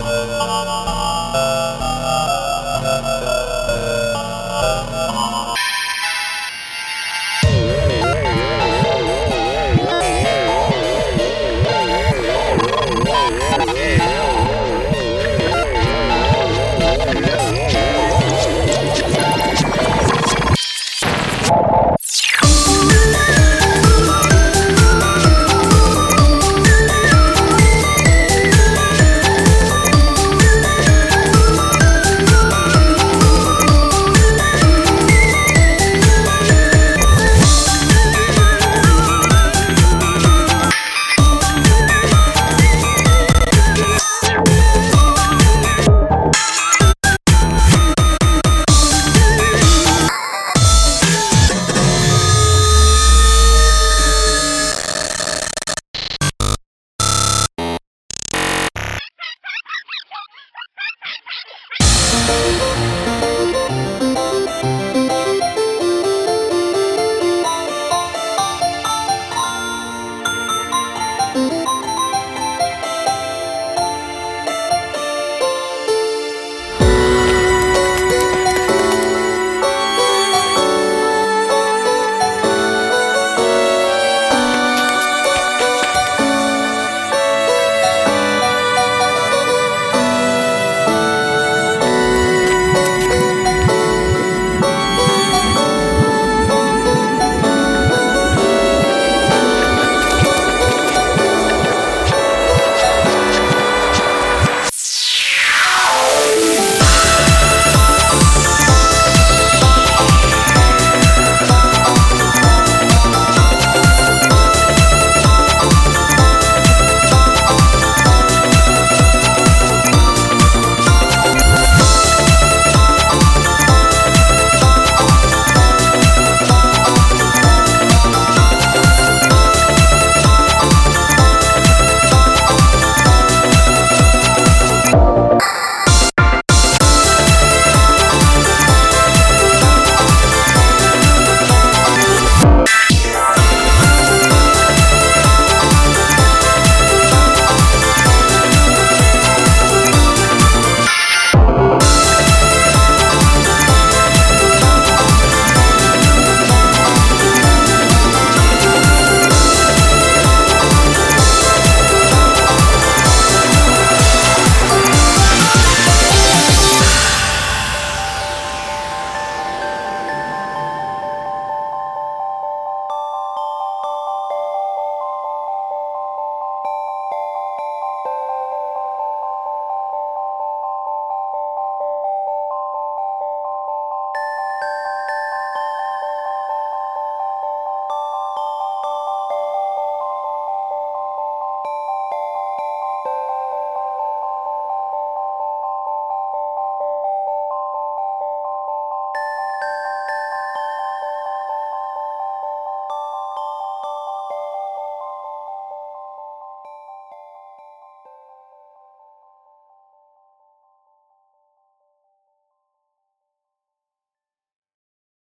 Oh,